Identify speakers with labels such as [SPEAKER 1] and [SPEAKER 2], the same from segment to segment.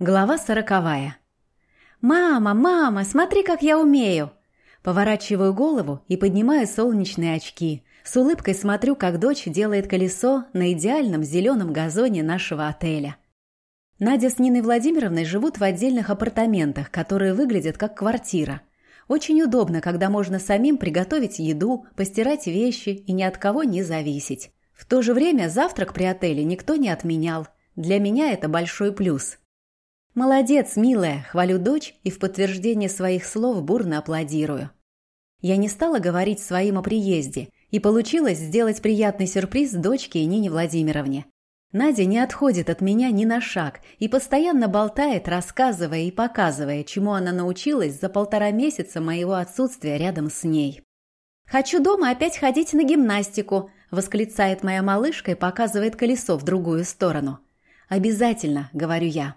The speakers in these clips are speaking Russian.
[SPEAKER 1] Глава сороковая. «Мама, мама, смотри, как я умею!» Поворачиваю голову и поднимаю солнечные очки. С улыбкой смотрю, как дочь делает колесо на идеальном зеленом газоне нашего отеля. Надя с Ниной Владимировной живут в отдельных апартаментах, которые выглядят как квартира. Очень удобно, когда можно самим приготовить еду, постирать вещи и ни от кого не зависеть. В то же время завтрак при отеле никто не отменял. Для меня это большой плюс. «Молодец, милая!» – хвалю дочь и в подтверждение своих слов бурно аплодирую. Я не стала говорить своим о приезде, и получилось сделать приятный сюрприз дочке и Нине Владимировне. Надя не отходит от меня ни на шаг и постоянно болтает, рассказывая и показывая, чему она научилась за полтора месяца моего отсутствия рядом с ней. «Хочу дома опять ходить на гимнастику», – восклицает моя малышка и показывает колесо в другую сторону. «Обязательно», – говорю я.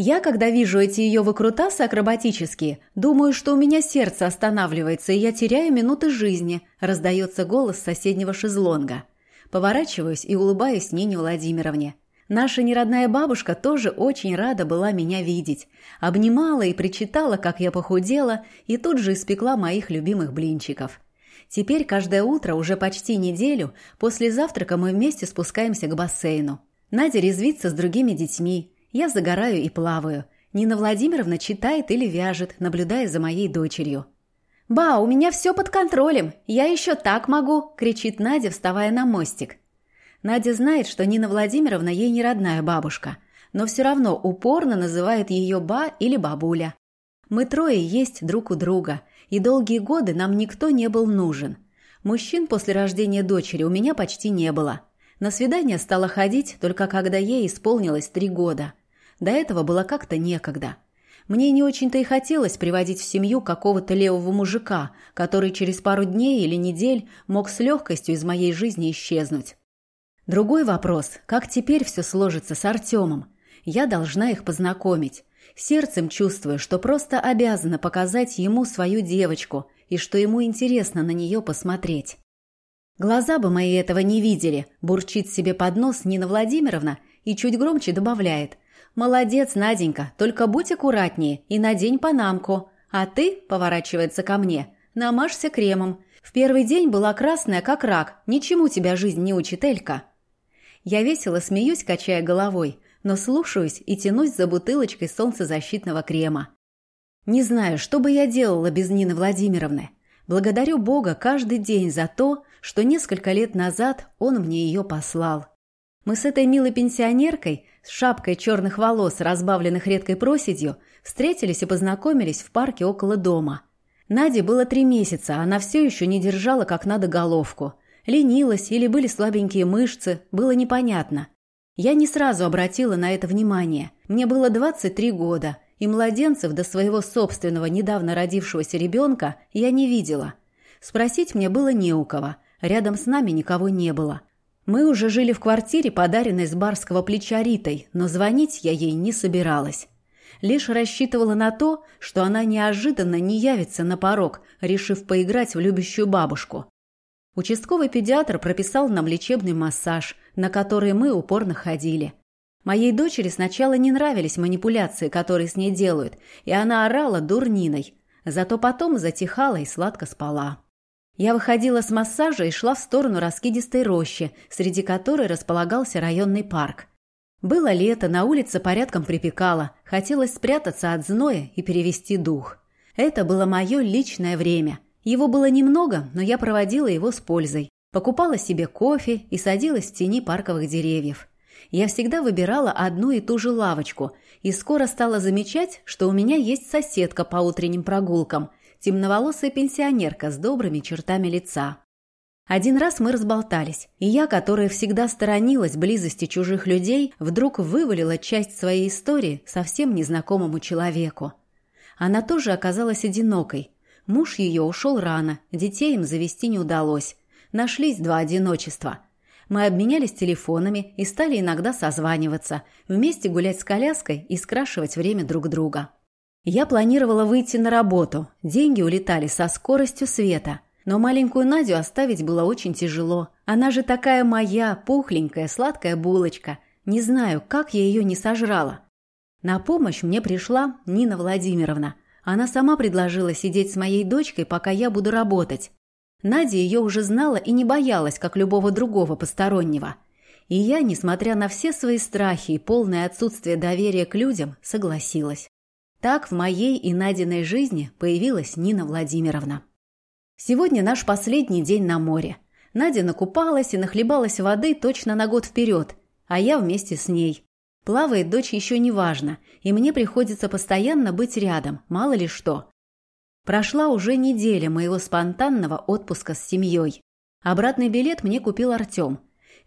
[SPEAKER 1] Я, когда вижу эти ее выкрутасы акробатические, думаю, что у меня сердце останавливается, и я теряю минуты жизни, раздается голос соседнего шезлонга. Поворачиваюсь и улыбаюсь Нине Владимировне. Наша неродная бабушка тоже очень рада была меня видеть. Обнимала и причитала, как я похудела, и тут же испекла моих любимых блинчиков. Теперь каждое утро, уже почти неделю, после завтрака мы вместе спускаемся к бассейну. Надя резвится с другими детьми. Я загораю и плаваю. Нина Владимировна читает или вяжет, наблюдая за моей дочерью. «Ба, у меня все под контролем! Я еще так могу!» – кричит Надя, вставая на мостик. Надя знает, что Нина Владимировна ей не родная бабушка, но все равно упорно называет ее ба или бабуля. Мы трое есть друг у друга, и долгие годы нам никто не был нужен. Мужчин после рождения дочери у меня почти не было. На свидание стала ходить только когда ей исполнилось три года. До этого было как-то некогда. Мне не очень-то и хотелось приводить в семью какого-то левого мужика, который через пару дней или недель мог с легкостью из моей жизни исчезнуть. Другой вопрос, как теперь все сложится с Артемом? Я должна их познакомить. Сердцем чувствую, что просто обязана показать ему свою девочку и что ему интересно на нее посмотреть. Глаза бы мои этого не видели, бурчит себе под нос Нина Владимировна и чуть громче добавляет – «Молодец, Наденька, только будь аккуратнее и надень панамку. А ты, — поворачивается ко мне, — намажься кремом. В первый день была красная, как рак. Ничему тебя жизнь не учит, Элька». Я весело смеюсь, качая головой, но слушаюсь и тянусь за бутылочкой солнцезащитного крема. Не знаю, что бы я делала без Нины Владимировны. Благодарю Бога каждый день за то, что несколько лет назад он мне ее послал. Мы с этой милой пенсионеркой с шапкой черных волос, разбавленных редкой проседью, встретились и познакомились в парке около дома. Наде было три месяца, она все еще не держала как надо головку. Ленилась или были слабенькие мышцы, было непонятно. Я не сразу обратила на это внимание. Мне было 23 года, и младенцев до своего собственного недавно родившегося ребенка я не видела. Спросить мне было не у кого, рядом с нами никого не было. Мы уже жили в квартире, подаренной с барского плеча Ритой, но звонить я ей не собиралась. Лишь рассчитывала на то, что она неожиданно не явится на порог, решив поиграть в любящую бабушку. Участковый педиатр прописал нам лечебный массаж, на который мы упорно ходили. Моей дочери сначала не нравились манипуляции, которые с ней делают, и она орала дурниной, зато потом затихала и сладко спала. Я выходила с массажа и шла в сторону раскидистой рощи, среди которой располагался районный парк. Было лето, на улице порядком припекало, хотелось спрятаться от зноя и перевести дух. Это было мое личное время. Его было немного, но я проводила его с пользой. Покупала себе кофе и садилась в тени парковых деревьев. Я всегда выбирала одну и ту же лавочку, и скоро стала замечать, что у меня есть соседка по утренним прогулкам – темноволосая пенсионерка с добрыми чертами лица. Один раз мы разболтались, и я, которая всегда сторонилась близости чужих людей, вдруг вывалила часть своей истории совсем незнакомому человеку. Она тоже оказалась одинокой. Муж ее ушел рано, детей им завести не удалось. Нашлись два одиночества. Мы обменялись телефонами и стали иногда созваниваться, вместе гулять с коляской и скрашивать время друг друга. Я планировала выйти на работу, деньги улетали со скоростью света. Но маленькую Надю оставить было очень тяжело. Она же такая моя, пухленькая, сладкая булочка. Не знаю, как я ее не сожрала. На помощь мне пришла Нина Владимировна. Она сама предложила сидеть с моей дочкой, пока я буду работать. Надя ее уже знала и не боялась, как любого другого постороннего. И я, несмотря на все свои страхи и полное отсутствие доверия к людям, согласилась. Так в моей и Надиной жизни появилась Нина Владимировна. Сегодня наш последний день на море. Надя накупалась и нахлебалась воды точно на год вперед, а я вместе с ней. Плавает дочь еще не важно, и мне приходится постоянно быть рядом, мало ли что. Прошла уже неделя моего спонтанного отпуска с семьей. Обратный билет мне купил Артем.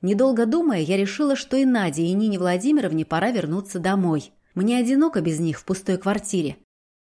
[SPEAKER 1] Недолго думая, я решила, что и Наде, и Нине Владимировне пора вернуться домой. Мне одиноко без них в пустой квартире.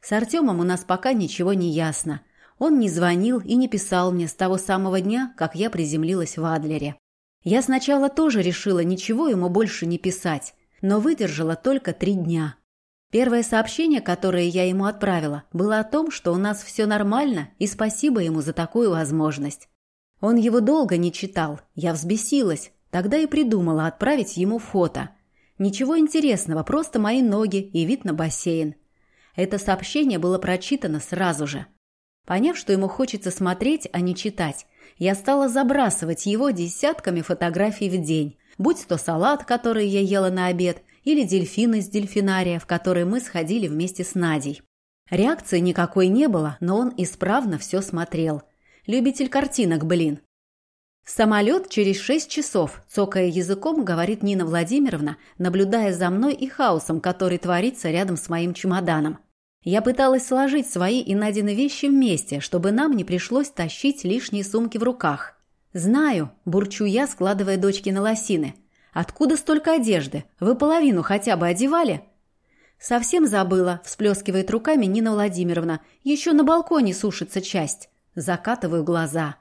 [SPEAKER 1] С Артемом у нас пока ничего не ясно. Он не звонил и не писал мне с того самого дня, как я приземлилась в Адлере. Я сначала тоже решила ничего ему больше не писать, но выдержала только три дня. Первое сообщение, которое я ему отправила, было о том, что у нас все нормально, и спасибо ему за такую возможность. Он его долго не читал, я взбесилась, тогда и придумала отправить ему фото. Ничего интересного, просто мои ноги и вид на бассейн. Это сообщение было прочитано сразу же. Поняв, что ему хочется смотреть, а не читать, я стала забрасывать его десятками фотографий в день, будь то салат, который я ела на обед, или дельфин из дельфинария, в который мы сходили вместе с Надей. Реакции никакой не было, но он исправно все смотрел. Любитель картинок, блин. «Самолет через шесть часов», – цокая языком, говорит Нина Владимировна, наблюдая за мной и хаосом, который творится рядом с моим чемоданом. Я пыталась сложить свои и Надины вещи вместе, чтобы нам не пришлось тащить лишние сумки в руках. «Знаю», – бурчу я, складывая дочки на лосины – Откуда столько одежды? Вы половину хотя бы одевали?» «Совсем забыла», – всплескивает руками Нина Владимировна. «Еще на балконе сушится часть». Закатываю глаза.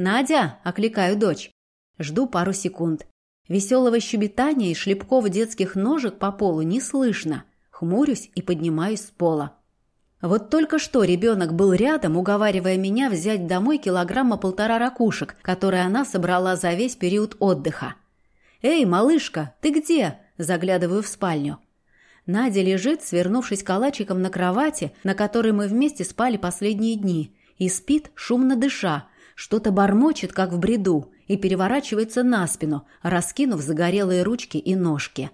[SPEAKER 1] «Надя!» – окликаю дочь. Жду пару секунд. Веселого щебетания и шлепков детских ножек по полу не слышно. Хмурюсь и поднимаюсь с пола. Вот только что ребенок был рядом, уговаривая меня взять домой килограмма полтора ракушек, которые она собрала за весь период отдыха. «Эй, малышка, ты где?» Заглядываю в спальню. Надя лежит, свернувшись калачиком на кровати, на которой мы вместе спали последние дни, и спит, шумно дыша, что-то бормочет, как в бреду, и переворачивается на спину, раскинув загорелые ручки и ножки.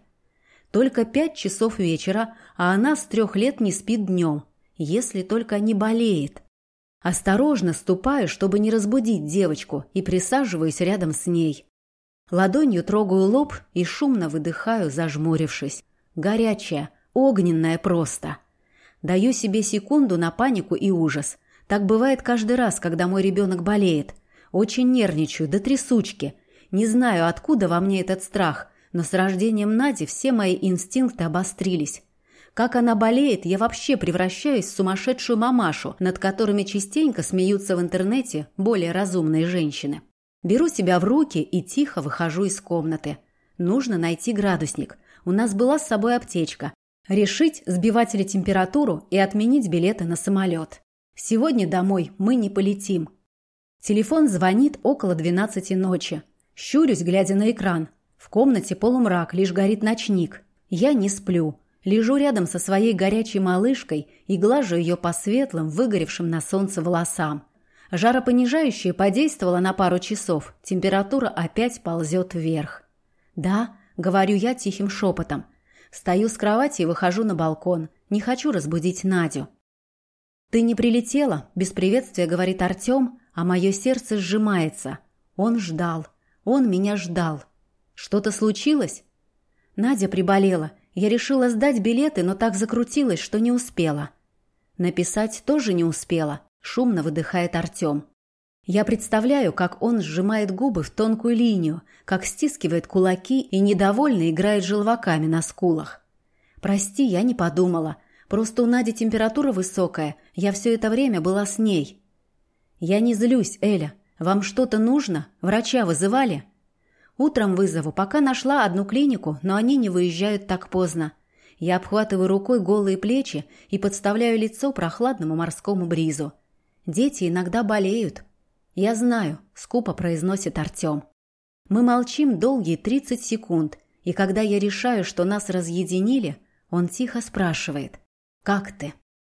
[SPEAKER 1] Только пять часов вечера, а она с трех лет не спит днем, если только не болеет. Осторожно ступаю, чтобы не разбудить девочку, и присаживаюсь рядом с ней. Ладонью трогаю лоб и шумно выдыхаю, зажмурившись. Горячая, огненная просто. Даю себе секунду на панику и ужас. Так бывает каждый раз, когда мой ребенок болеет. Очень нервничаю, до трясучки. Не знаю, откуда во мне этот страх, но с рождением Нади все мои инстинкты обострились. Как она болеет, я вообще превращаюсь в сумасшедшую мамашу, над которыми частенько смеются в интернете более разумные женщины. Беру себя в руки и тихо выхожу из комнаты. Нужно найти градусник. У нас была с собой аптечка. Решить, сбивать ли температуру и отменить билеты на самолет. Сегодня домой мы не полетим. Телефон звонит около 12 ночи. Щурюсь, глядя на экран. В комнате полумрак, лишь горит ночник. Я не сплю. Лежу рядом со своей горячей малышкой и глажу ее по светлым, выгоревшим на солнце волосам. Жаропонижающее подействовало на пару часов. Температура опять ползет вверх. «Да», — говорю я тихим шепотом. Стою с кровати и выхожу на балкон. Не хочу разбудить Надю. «Ты не прилетела?» – без приветствия говорит Артем, а мое сердце сжимается. Он ждал. Он меня ждал. Что-то случилось? Надя приболела. Я решила сдать билеты, но так закрутилась, что не успела. Написать тоже не успела. Шумно выдыхает Артем. Я представляю, как он сжимает губы в тонкую линию, как стискивает кулаки и недовольно играет желваками на скулах. «Прости, я не подумала. Просто у Нади температура высокая. Я все это время была с ней». «Я не злюсь, Эля. Вам что-то нужно? Врача вызывали?» «Утром вызову. Пока нашла одну клинику, но они не выезжают так поздно. Я обхватываю рукой голые плечи и подставляю лицо прохладному морскому бризу. Дети иногда болеют. Я знаю, скупо произносит Артем. Мы молчим долгие 30 секунд, и когда я решаю, что нас разъединили, Он тихо спрашивает «Как ты?».